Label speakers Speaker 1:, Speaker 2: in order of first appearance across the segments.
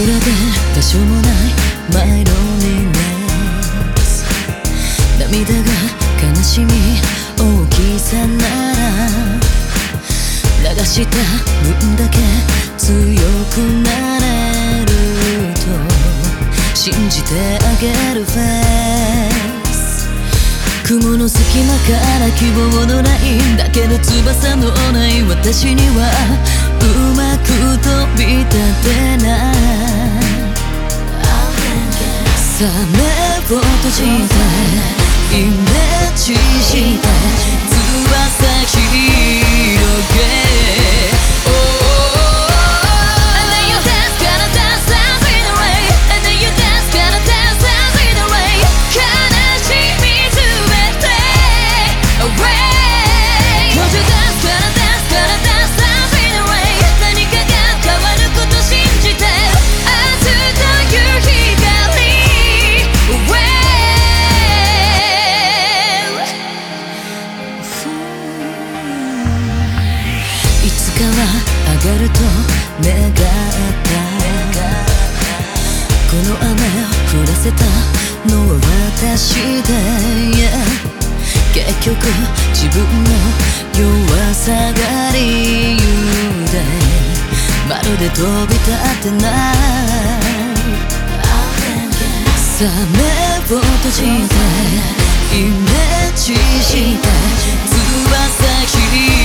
Speaker 1: れで多少もないマイロニネス涙が悲しみ大きさなら流した分だけ強くなれると信じてあげるフェイス雲の隙間から希望のラインだけど翼のない私にはうまく飛び立てない。サメを閉じてイメージして。かは上がると願ったこの雨を降らせたのは私で、結局自分の弱さが理由でまるで飛び立ってないさあ目を閉じてイメージして翼広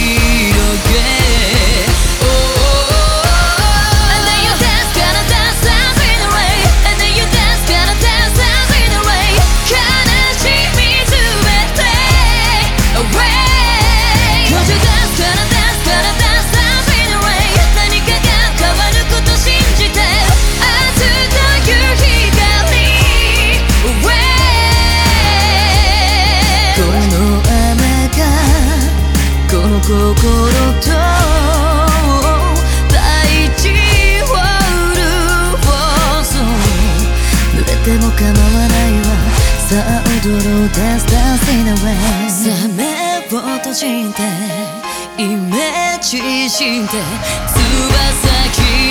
Speaker 1: 心と大地を。潤す濡れても構わないわ。さあ踊ろう。Dance Dance in a way さあ目を閉じて。イメージして翼切